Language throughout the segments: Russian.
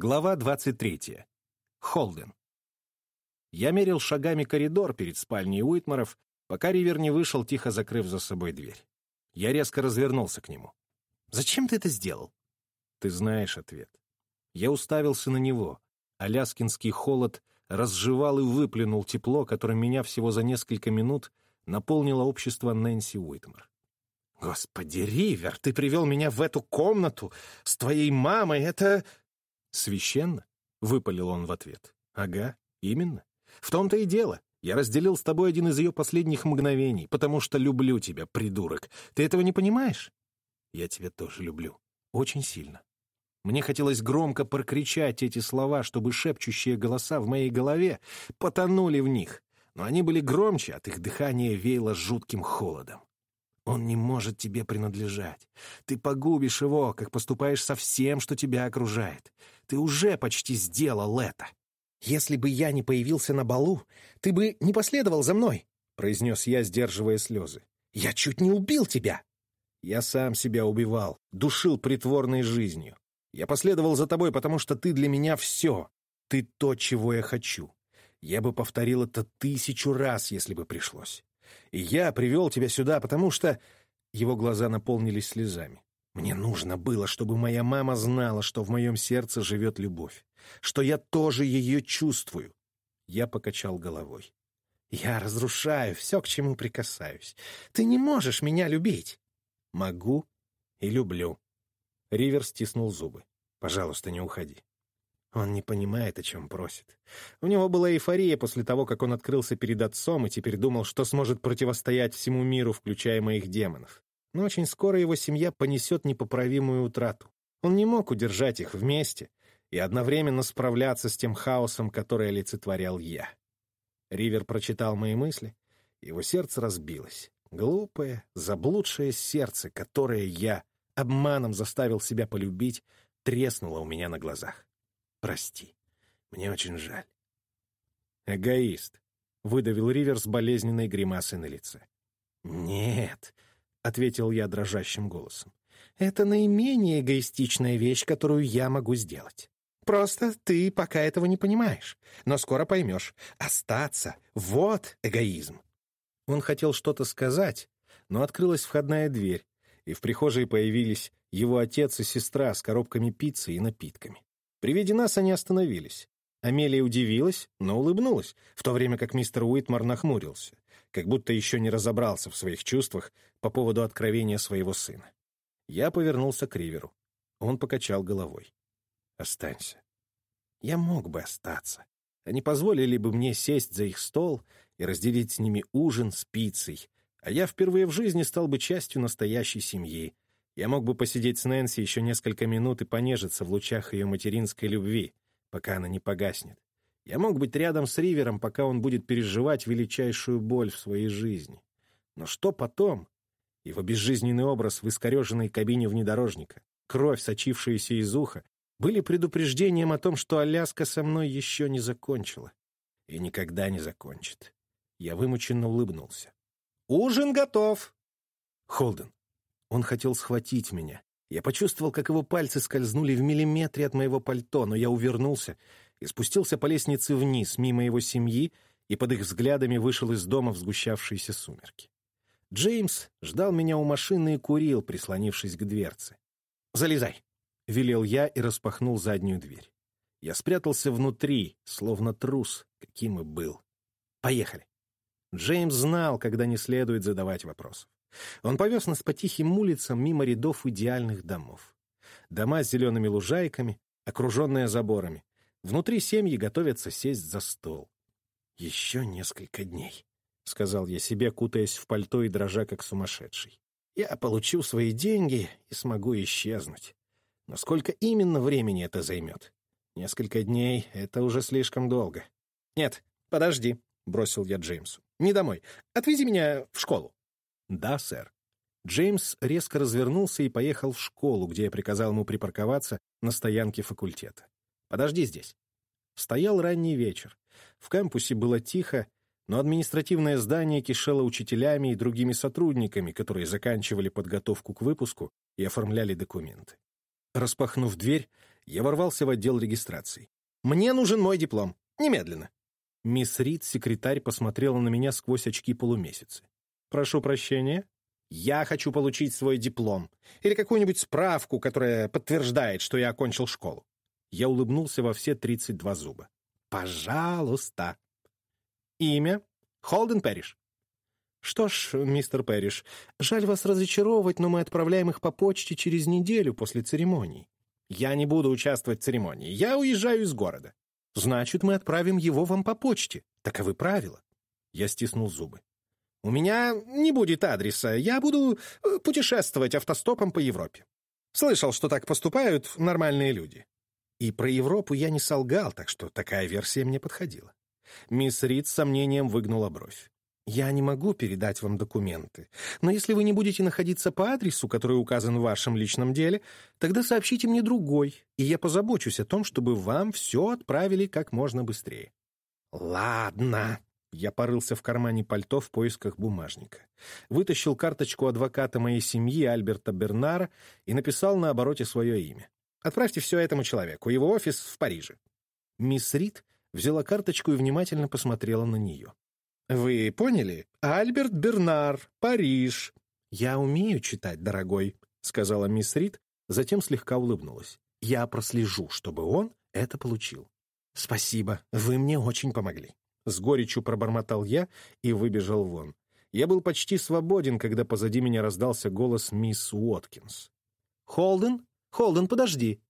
Глава 23. Холден. Я мерил шагами коридор перед спальней Уитмаров, пока Ривер не вышел, тихо закрыв за собой дверь. Я резко развернулся к нему. «Зачем ты это сделал?» Ты знаешь ответ. Я уставился на него. Аляскинский холод разжевал и выплюнул тепло, которым меня всего за несколько минут наполнило общество Нэнси Уитмар. «Господи, Ривер, ты привел меня в эту комнату с твоей мамой, это...» «Священно?» — выпалил он в ответ. «Ага, именно. В том-то и дело. Я разделил с тобой один из ее последних мгновений, потому что люблю тебя, придурок. Ты этого не понимаешь?» «Я тебя тоже люблю. Очень сильно». Мне хотелось громко прокричать эти слова, чтобы шепчущие голоса в моей голове потонули в них, но они были громче, от их дыхания веяло жутким холодом. Он не может тебе принадлежать. Ты погубишь его, как поступаешь со всем, что тебя окружает. Ты уже почти сделал это. Если бы я не появился на балу, ты бы не последовал за мной, — произнес я, сдерживая слезы. Я чуть не убил тебя. Я сам себя убивал, душил притворной жизнью. Я последовал за тобой, потому что ты для меня все. Ты то, чего я хочу. Я бы повторил это тысячу раз, если бы пришлось. И я привел тебя сюда, потому что...» Его глаза наполнились слезами. «Мне нужно было, чтобы моя мама знала, что в моем сердце живет любовь, что я тоже ее чувствую». Я покачал головой. «Я разрушаю все, к чему прикасаюсь. Ты не можешь меня любить». «Могу и люблю». Ривер стиснул зубы. «Пожалуйста, не уходи. Он не понимает, о чем просит. У него была эйфория после того, как он открылся перед отцом и теперь думал, что сможет противостоять всему миру, включая моих демонов. Но очень скоро его семья понесет непоправимую утрату. Он не мог удержать их вместе и одновременно справляться с тем хаосом, который олицетворял я. Ривер прочитал мои мысли, его сердце разбилось. Глупое, заблудшее сердце, которое я обманом заставил себя полюбить, треснуло у меня на глазах. Прости. Мне очень жаль. Эгоист, — выдавил Ривер с болезненной гримасой на лице. «Нет», — ответил я дрожащим голосом, — «это наименее эгоистичная вещь, которую я могу сделать. Просто ты пока этого не понимаешь, но скоро поймешь. Остаться — вот эгоизм». Он хотел что-то сказать, но открылась входная дверь, и в прихожей появились его отец и сестра с коробками пиццы и напитками. При виде нас они остановились. Амелия удивилась, но улыбнулась, в то время как мистер Уитмар нахмурился, как будто еще не разобрался в своих чувствах по поводу откровения своего сына. Я повернулся к Риверу. Он покачал головой. «Останься». Я мог бы остаться. Они позволили бы мне сесть за их стол и разделить с ними ужин с пиццей, а я впервые в жизни стал бы частью настоящей семьи, я мог бы посидеть с Нэнси еще несколько минут и понежиться в лучах ее материнской любви, пока она не погаснет. Я мог быть рядом с Ривером, пока он будет переживать величайшую боль в своей жизни. Но что потом? Его безжизненный образ в искореженной кабине внедорожника, кровь, сочившаяся из уха, были предупреждением о том, что Аляска со мной еще не закончила. И никогда не закончит. Я вымученно улыбнулся. «Ужин готов!» «Холден, он хотел схватить меня. Я почувствовал, как его пальцы скользнули в миллиметре от моего пальто, но я увернулся и спустился по лестнице вниз, мимо его семьи, и под их взглядами вышел из дома в сгущавшиеся сумерки. Джеймс ждал меня у машины и курил, прислонившись к дверце. «Залезай!» — велел я и распахнул заднюю дверь. Я спрятался внутри, словно трус, каким и был. «Поехали!» Джеймс знал, когда не следует задавать вопросов. Он повез нас по тихим улицам мимо рядов идеальных домов. Дома с зелеными лужайками, окруженные заборами. Внутри семьи готовятся сесть за стол. «Еще несколько дней», — сказал я себе, кутаясь в пальто и дрожа, как сумасшедший. «Я получу свои деньги и смогу исчезнуть. Но сколько именно времени это займет? Несколько дней — это уже слишком долго». «Нет, подожди», — бросил я Джеймсу. «Не домой. Отвези меня в школу». «Да, сэр». Джеймс резко развернулся и поехал в школу, где я приказал ему припарковаться на стоянке факультета. «Подожди здесь». Стоял ранний вечер. В кампусе было тихо, но административное здание кишело учителями и другими сотрудниками, которые заканчивали подготовку к выпуску и оформляли документы. Распахнув дверь, Я ворвался в отдел регистрации. «Мне нужен мой диплом. Немедленно». Мисс Рид, секретарь, посмотрела на меня сквозь очки полумесяцы. «Прошу прощения?» «Я хочу получить свой диплом. Или какую-нибудь справку, которая подтверждает, что я окончил школу». Я улыбнулся во все тридцать два зуба. «Пожалуйста». «Имя?» «Холден Перриш». «Что ж, мистер Перриш, жаль вас разочаровывать, но мы отправляем их по почте через неделю после церемонии». «Я не буду участвовать в церемонии. Я уезжаю из города». «Значит, мы отправим его вам по почте. Таковы правила». Я стиснул зубы. «У меня не будет адреса. Я буду э, путешествовать автостопом по Европе. Слышал, что так поступают нормальные люди». И про Европу я не солгал, так что такая версия мне подходила. Мисс Рид с сомнением выгнула бровь. Я не могу передать вам документы, но если вы не будете находиться по адресу, который указан в вашем личном деле, тогда сообщите мне другой, и я позабочусь о том, чтобы вам все отправили как можно быстрее». «Ладно». Я порылся в кармане пальто в поисках бумажника. Вытащил карточку адвоката моей семьи Альберта Бернара и написал на обороте свое имя. «Отправьте все этому человеку, его офис в Париже». Мисс Рид взяла карточку и внимательно посмотрела на нее. «Вы поняли? Альберт Бернар, Париж». «Я умею читать, дорогой», — сказала мисс Рид, затем слегка улыбнулась. «Я прослежу, чтобы он это получил». «Спасибо, вы мне очень помогли». С горечью пробормотал я и выбежал вон. Я был почти свободен, когда позади меня раздался голос мисс Уоткинс. «Холден? Холден, подожди!»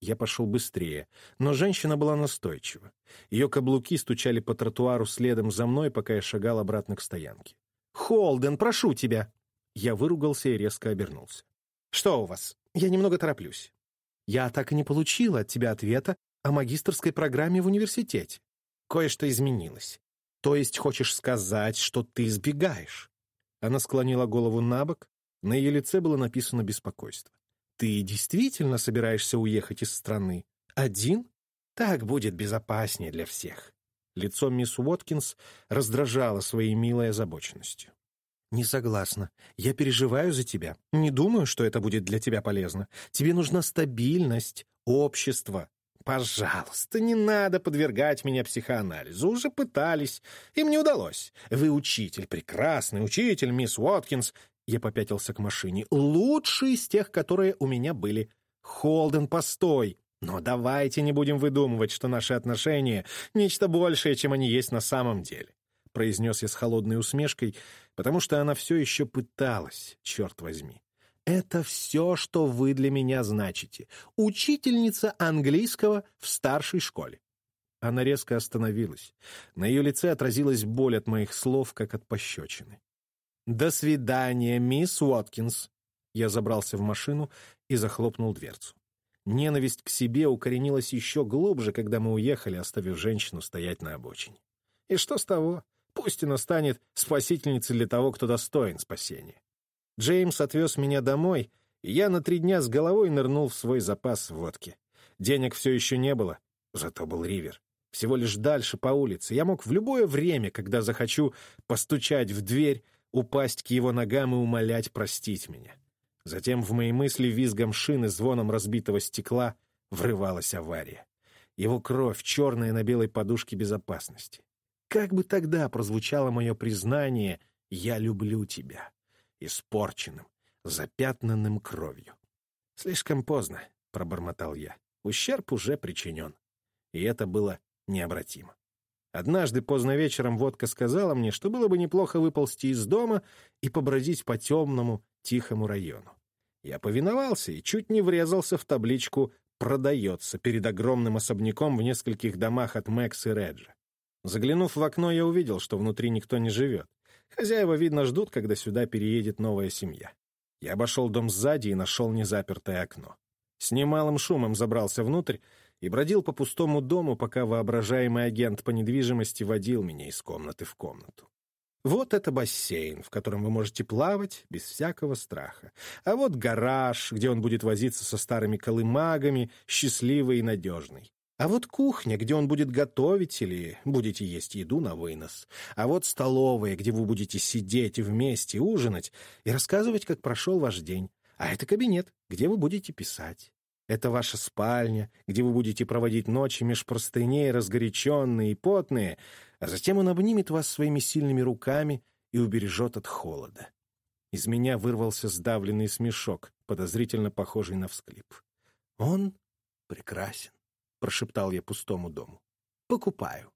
Я пошел быстрее, но женщина была настойчива. Ее каблуки стучали по тротуару следом за мной, пока я шагал обратно к стоянке. «Холден, прошу тебя!» Я выругался и резко обернулся. «Что у вас? Я немного тороплюсь. Я так и не получила от тебя ответа о магистрской программе в университете. Кое-что изменилось. То есть хочешь сказать, что ты сбегаешь?» Она склонила голову на бок, на ее лице было написано беспокойство. Ты действительно собираешься уехать из страны? Один? Так будет безопаснее для всех. Лицо мисс Уоткинс раздражало своей милой озабоченностью. «Не согласна. Я переживаю за тебя. Не думаю, что это будет для тебя полезно. Тебе нужна стабильность, общество. Пожалуйста, не надо подвергать меня психоанализу. Уже пытались. Им не удалось. Вы учитель, прекрасный учитель, мисс Уоткинс. Я попятился к машине. «Лучший из тех, которые у меня были. Холден, постой! Но давайте не будем выдумывать, что наши отношения — нечто большее, чем они есть на самом деле», — произнес я с холодной усмешкой, потому что она все еще пыталась, черт возьми. «Это все, что вы для меня значите. Учительница английского в старшей школе». Она резко остановилась. На ее лице отразилась боль от моих слов, как от пощечины. «До свидания, мисс Уоткинс!» Я забрался в машину и захлопнул дверцу. Ненависть к себе укоренилась еще глубже, когда мы уехали, оставив женщину стоять на обочине. И что с того? Пусть она станет спасительницей для того, кто достоин спасения. Джеймс отвез меня домой, и я на три дня с головой нырнул в свой запас водки. Денег все еще не было, зато был ривер. Всего лишь дальше по улице. Я мог в любое время, когда захочу, постучать в дверь, упасть к его ногам и умолять простить меня. Затем в мои мысли визгом шины, звоном разбитого стекла врывалась авария. Его кровь, черная на белой подушке безопасности. Как бы тогда прозвучало мое признание «Я люблю тебя», испорченным, запятнанным кровью. «Слишком поздно», — пробормотал я. Ущерб уже причинен. И это было необратимо. Однажды поздно вечером водка сказала мне, что было бы неплохо выползти из дома и побродить по темному, тихому району. Я повиновался и чуть не врезался в табличку «Продается» перед огромным особняком в нескольких домах от Мэкс и Реджа. Заглянув в окно, я увидел, что внутри никто не живет. Хозяева, видно, ждут, когда сюда переедет новая семья. Я обошел дом сзади и нашел незапертое окно. С немалым шумом забрался внутрь и бродил по пустому дому, пока воображаемый агент по недвижимости водил меня из комнаты в комнату. Вот это бассейн, в котором вы можете плавать без всякого страха. А вот гараж, где он будет возиться со старыми колымагами, счастливый и надежный. А вот кухня, где он будет готовить или будете есть еду на вынос. А вот столовая, где вы будете сидеть вместе, ужинать и рассказывать, как прошел ваш день. А это кабинет, где вы будете писать. Это ваша спальня, где вы будете проводить ночи меж простыней, разгоряченные и потные, а затем он обнимет вас своими сильными руками и убережет от холода. Из меня вырвался сдавленный смешок, подозрительно похожий на всклип. «Он прекрасен», — прошептал я пустому дому. «Покупаю».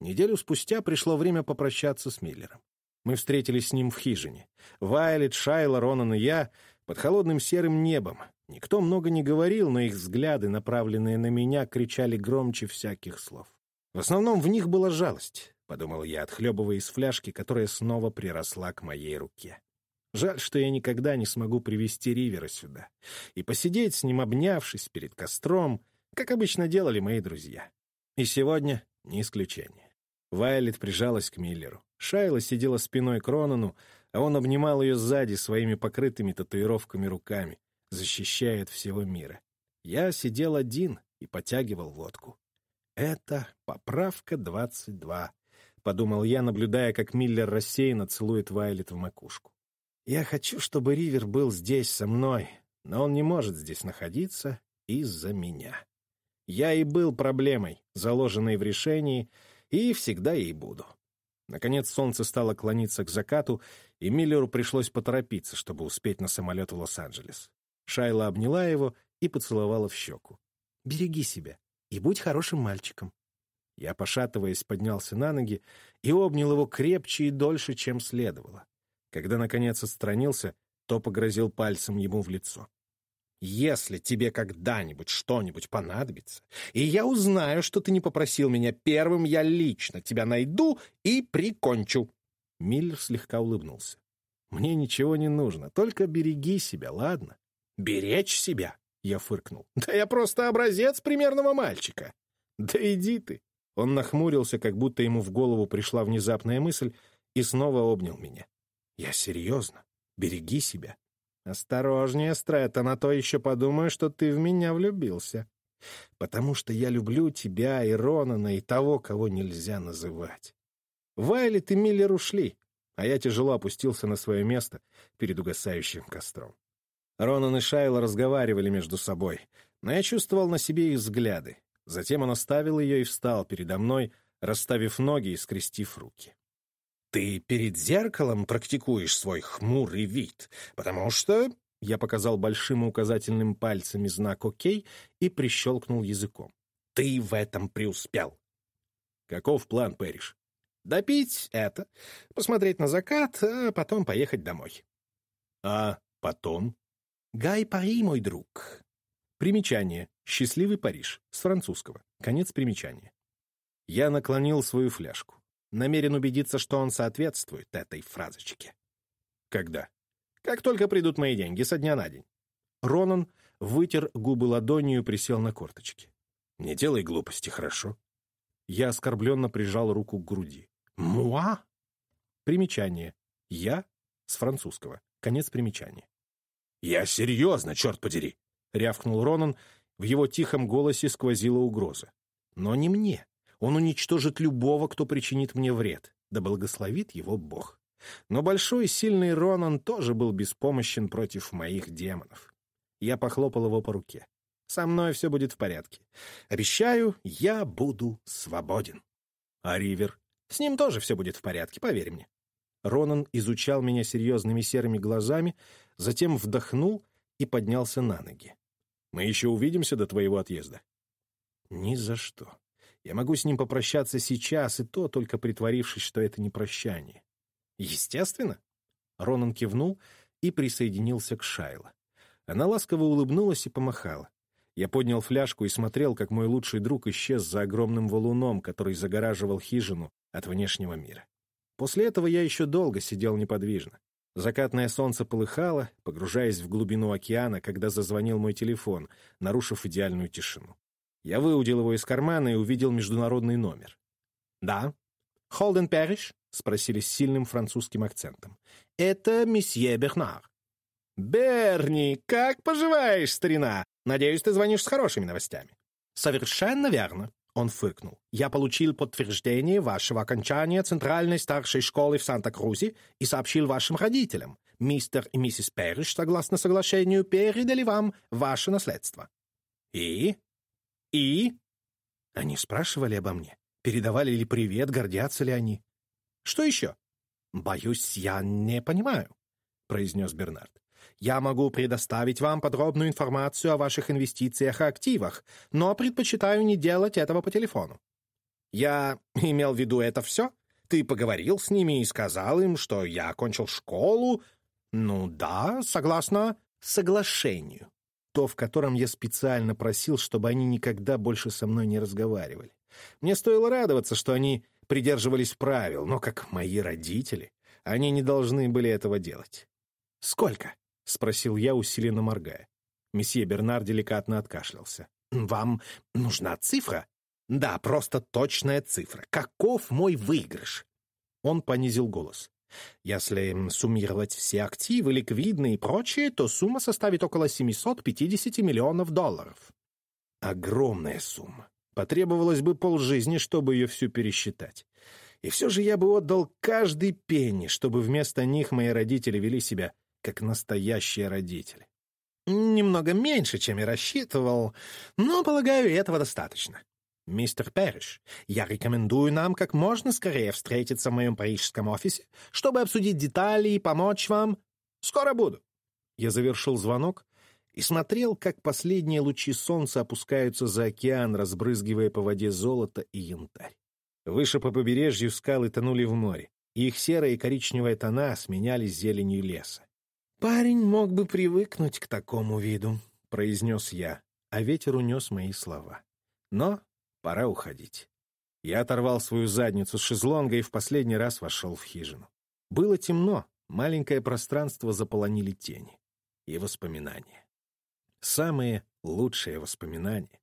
Неделю спустя пришло время попрощаться с Миллером. Мы встретились с ним в хижине. Вайлет, Шайла, Ронан и я под холодным серым небом. Никто много не говорил, но их взгляды, направленные на меня, кричали громче всяких слов. В основном в них была жалость, — подумал я, отхлебывая из фляжки, которая снова приросла к моей руке. Жаль, что я никогда не смогу привести Ривера сюда и посидеть с ним, обнявшись перед костром, как обычно делали мои друзья. И сегодня не исключение. Вайлет прижалась к Миллеру. Шайла сидела спиной к Ронану, а он обнимал ее сзади своими покрытыми татуировками руками, защищая от всего мира. Я сидел один и потягивал водку. «Это поправка 22», — подумал я, наблюдая, как Миллер рассеянно целует Вайлет в макушку. Я хочу, чтобы Ривер был здесь со мной, но он не может здесь находиться из-за меня. Я и был проблемой, заложенной в решении, и всегда ей буду. Наконец солнце стало клониться к закату, и Миллеру пришлось поторопиться, чтобы успеть на самолет в Лос-Анджелес. Шайла обняла его и поцеловала в щеку. «Береги себя и будь хорошим мальчиком». Я, пошатываясь, поднялся на ноги и обнял его крепче и дольше, чем следовало. Когда, наконец, отстранился, то погрозил пальцем ему в лицо. «Если тебе когда-нибудь что-нибудь понадобится, и я узнаю, что ты не попросил меня первым, я лично тебя найду и прикончу». Миллер слегка улыбнулся. «Мне ничего не нужно, только береги себя, ладно?» «Беречь себя?» — я фыркнул. «Да я просто образец примерного мальчика». «Да иди ты!» Он нахмурился, как будто ему в голову пришла внезапная мысль, и снова обнял меня. Я серьезно. Береги себя. Осторожнее, Стрэттон, а то еще подумаю, что ты в меня влюбился. Потому что я люблю тебя и Ронана, и того, кого нельзя называть. Вайлет и Миллер ушли, а я тяжело опустился на свое место перед угасающим костром. Ронан и Шайла разговаривали между собой, но я чувствовал на себе их взгляды. Затем он оставил ее и встал передо мной, расставив ноги и скрестив руки. Ты перед зеркалом практикуешь свой хмурый вид, потому что...» Я показал большим указательным пальцами знак «Окей» и прищелкнул языком. «Ты в этом преуспел». «Каков план, Пэриш?» «Допить это, посмотреть на закат, а потом поехать домой». «А потом?» «Гай Пари, мой друг». Примечание. «Счастливый Париж» с французского. Конец примечания. Я наклонил свою фляжку. Намерен убедиться, что он соответствует этой фразочке. Когда? Как только придут мои деньги, со дня на день. Ронан вытер губы ладонью и присел на корточки. «Не делай глупости, хорошо?» Я оскорбленно прижал руку к груди. «Муа?» Примечание. «Я» с французского. Конец примечания. «Я серьезно, черт подери!» — рявкнул Ронан. В его тихом голосе сквозила угроза. «Но не мне. Он уничтожит любого, кто причинит мне вред, да благословит его Бог. Но большой и сильный Ронан тоже был беспомощен против моих демонов. Я похлопал его по руке. «Со мной все будет в порядке. Обещаю, я буду свободен». «А Ривер?» «С ним тоже все будет в порядке, поверь мне». Ронан изучал меня серьезными серыми глазами, затем вдохнул и поднялся на ноги. «Мы еще увидимся до твоего отъезда?» «Ни за что. Я могу с ним попрощаться сейчас, и то только притворившись, что это не прощание. Естественно. Ронан кивнул и присоединился к Шайло. Она ласково улыбнулась и помахала. Я поднял фляжку и смотрел, как мой лучший друг исчез за огромным валуном, который загораживал хижину от внешнего мира. После этого я еще долго сидел неподвижно. Закатное солнце полыхало, погружаясь в глубину океана, когда зазвонил мой телефон, нарушив идеальную тишину. Я выудил его из кармана и увидел международный номер. «Да». «Холден Перриш?» — спросили с сильным французским акцентом. «Это месье Бернар». «Берни, как поживаешь, старина? Надеюсь, ты звонишь с хорошими новостями». «Совершенно верно», — он фыркнул. «Я получил подтверждение вашего окончания Центральной старшей школы в Санта-Крузе и сообщил вашим родителям. мистер и миссис Перриш, согласно соглашению, передали вам ваше наследство». «И? И?» Они спрашивали обо мне, передавали ли привет, гордятся ли они. «Что еще?» «Боюсь, я не понимаю», — произнес Бернард. «Я могу предоставить вам подробную информацию о ваших инвестициях и активах, но предпочитаю не делать этого по телефону». «Я имел в виду это все? Ты поговорил с ними и сказал им, что я окончил школу?» «Ну да, согласно соглашению» то, в котором я специально просил, чтобы они никогда больше со мной не разговаривали. Мне стоило радоваться, что они придерживались правил, но как мои родители, они не должны были этого делать. «Сколько?» — спросил я, усиленно моргая. Месье Бернар деликатно откашлялся. «Вам нужна цифра?» «Да, просто точная цифра. Каков мой выигрыш?» Он понизил голос. Если суммировать все активы, ликвидные и прочее, то сумма составит около 750 миллионов долларов. Огромная сумма. Потребовалось бы полжизни, чтобы ее всю пересчитать. И все же я бы отдал каждый пенни, чтобы вместо них мои родители вели себя как настоящие родители. Немного меньше, чем я рассчитывал, но, полагаю, этого достаточно. Мистер Перриш, я рекомендую нам как можно скорее встретиться в моем парижском офисе, чтобы обсудить детали и помочь вам. Скоро буду. Я завершил звонок и смотрел, как последние лучи солнца опускаются за океан, разбрызгивая по воде золото и янтарь. Выше по побережью скалы тонули в море, и их серая и коричневая тона сменялись зеленью леса. «Парень мог бы привыкнуть к такому виду», — произнес я, а ветер унес мои слова. Но пора уходить. Я оторвал свою задницу с шезлонга и в последний раз вошел в хижину. Было темно, маленькое пространство заполонили тени и воспоминания. Самые лучшие воспоминания.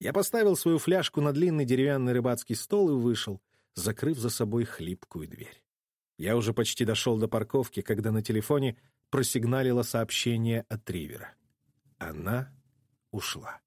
Я поставил свою фляжку на длинный деревянный рыбацкий стол и вышел, закрыв за собой хлипкую дверь. Я уже почти дошел до парковки, когда на телефоне просигналило сообщение от Ривера. Она ушла.